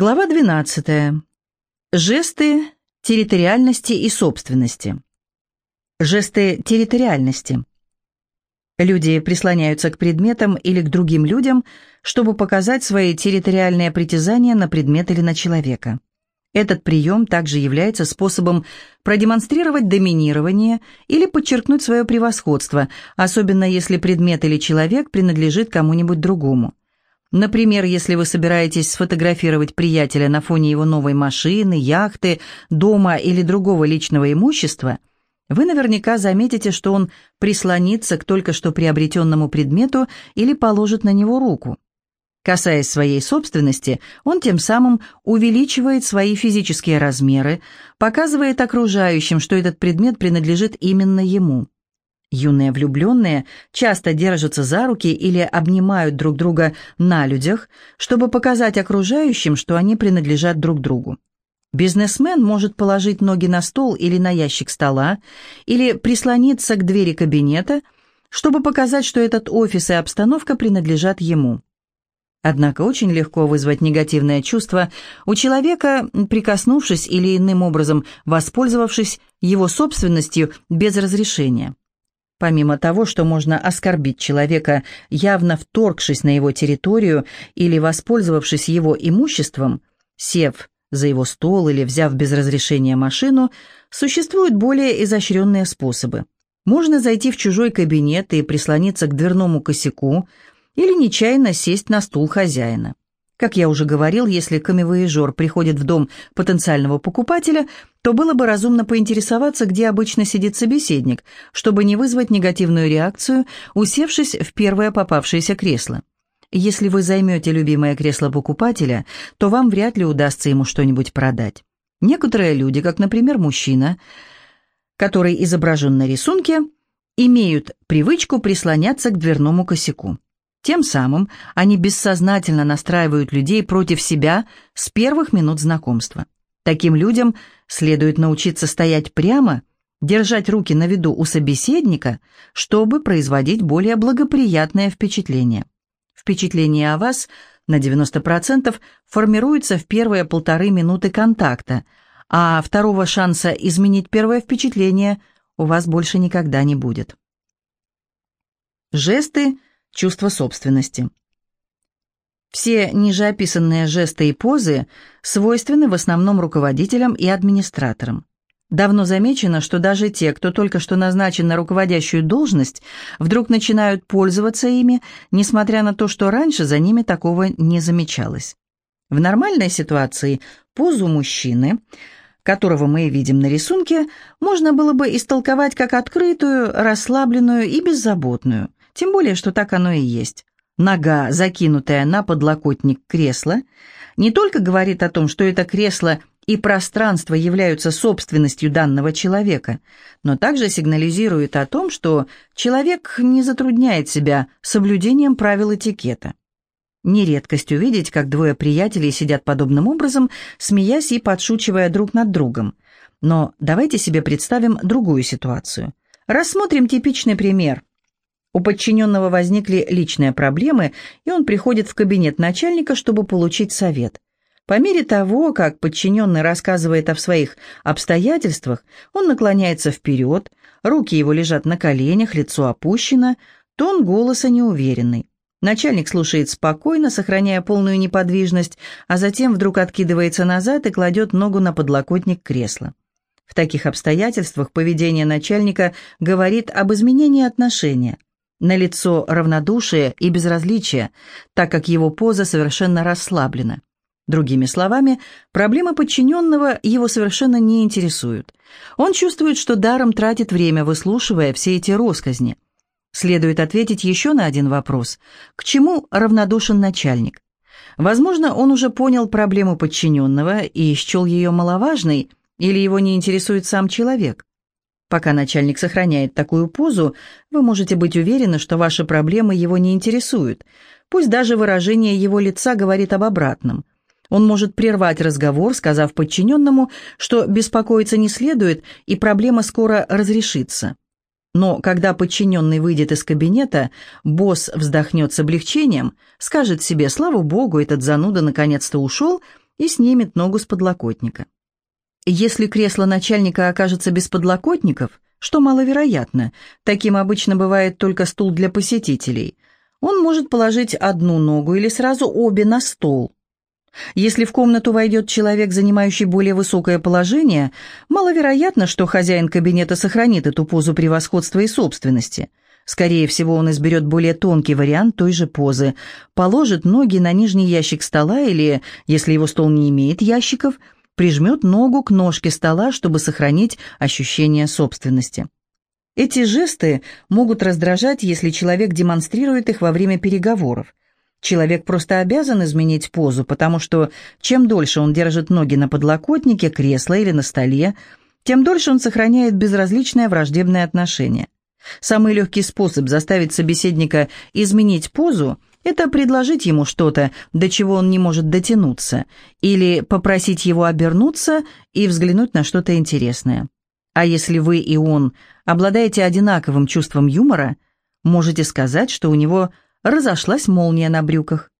Глава 12. Жесты территориальности и собственности. Жесты территориальности. Люди прислоняются к предметам или к другим людям, чтобы показать свои территориальные притязания на предмет или на человека. Этот прием также является способом продемонстрировать доминирование или подчеркнуть свое превосходство, особенно если предмет или человек принадлежит кому-нибудь другому. Например, если вы собираетесь сфотографировать приятеля на фоне его новой машины, яхты, дома или другого личного имущества, вы наверняка заметите, что он прислонится к только что приобретенному предмету или положит на него руку. Касаясь своей собственности, он тем самым увеличивает свои физические размеры, показывает окружающим, что этот предмет принадлежит именно ему. Юные влюбленные часто держатся за руки или обнимают друг друга на людях, чтобы показать окружающим, что они принадлежат друг другу. Бизнесмен может положить ноги на стол или на ящик стола, или прислониться к двери кабинета, чтобы показать, что этот офис и обстановка принадлежат ему. Однако очень легко вызвать негативное чувство у человека, прикоснувшись или иным образом воспользовавшись его собственностью без разрешения. Помимо того, что можно оскорбить человека, явно вторгшись на его территорию или воспользовавшись его имуществом, сев за его стол или взяв без разрешения машину, существуют более изощренные способы. Можно зайти в чужой кабинет и прислониться к дверному косяку или нечаянно сесть на стул хозяина. Как я уже говорил, если камевояжер приходит в дом потенциального покупателя, то было бы разумно поинтересоваться, где обычно сидит собеседник, чтобы не вызвать негативную реакцию, усевшись в первое попавшееся кресло. Если вы займете любимое кресло покупателя, то вам вряд ли удастся ему что-нибудь продать. Некоторые люди, как, например, мужчина, который изображен на рисунке, имеют привычку прислоняться к дверному косяку. Тем самым они бессознательно настраивают людей против себя с первых минут знакомства. Таким людям следует научиться стоять прямо, держать руки на виду у собеседника, чтобы производить более благоприятное впечатление. Впечатление о вас на 90% формируется в первые полторы минуты контакта, а второго шанса изменить первое впечатление у вас больше никогда не будет. Жесты чувство собственности. Все нижеописанные жесты и позы свойственны в основном руководителям и администраторам. Давно замечено, что даже те, кто только что назначен на руководящую должность, вдруг начинают пользоваться ими, несмотря на то, что раньше за ними такого не замечалось. В нормальной ситуации позу мужчины, которого мы видим на рисунке, можно было бы истолковать как открытую, расслабленную и беззаботную. Тем более, что так оно и есть. Нога, закинутая на подлокотник кресла, не только говорит о том, что это кресло и пространство являются собственностью данного человека, но также сигнализирует о том, что человек не затрудняет себя соблюдением правил этикета. Не редкость увидеть, как двое приятелей сидят подобным образом, смеясь и подшучивая друг над другом. Но давайте себе представим другую ситуацию. Рассмотрим типичный пример. У подчиненного возникли личные проблемы, и он приходит в кабинет начальника, чтобы получить совет. По мере того, как подчиненный рассказывает о своих обстоятельствах, он наклоняется вперед, руки его лежат на коленях, лицо опущено, тон голоса неуверенный. Начальник слушает спокойно, сохраняя полную неподвижность, а затем вдруг откидывается назад и кладет ногу на подлокотник кресла. В таких обстоятельствах поведение начальника говорит об изменении отношения. На лицо равнодушие и безразличие, так как его поза совершенно расслаблена. Другими словами, проблемы подчиненного его совершенно не интересуют. Он чувствует, что даром тратит время, выслушивая все эти росказни. Следует ответить еще на один вопрос. К чему равнодушен начальник? Возможно, он уже понял проблему подчиненного и счел ее маловажной, или его не интересует сам человек. Пока начальник сохраняет такую позу, вы можете быть уверены, что ваши проблемы его не интересуют. Пусть даже выражение его лица говорит об обратном. Он может прервать разговор, сказав подчиненному, что беспокоиться не следует и проблема скоро разрешится. Но когда подчиненный выйдет из кабинета, босс вздохнет с облегчением, скажет себе «Слава Богу, этот зануда наконец-то ушел», и снимет ногу с подлокотника. Если кресло начальника окажется без подлокотников, что маловероятно, таким обычно бывает только стул для посетителей, он может положить одну ногу или сразу обе на стол. Если в комнату войдет человек, занимающий более высокое положение, маловероятно, что хозяин кабинета сохранит эту позу превосходства и собственности. Скорее всего, он изберет более тонкий вариант той же позы, положит ноги на нижний ящик стола или, если его стол не имеет ящиков – прижмет ногу к ножке стола, чтобы сохранить ощущение собственности. Эти жесты могут раздражать, если человек демонстрирует их во время переговоров. Человек просто обязан изменить позу, потому что чем дольше он держит ноги на подлокотнике, кресла или на столе, тем дольше он сохраняет безразличное враждебное отношение. Самый легкий способ заставить собеседника изменить позу это предложить ему что-то, до чего он не может дотянуться, или попросить его обернуться и взглянуть на что-то интересное. А если вы и он обладаете одинаковым чувством юмора, можете сказать, что у него разошлась молния на брюках.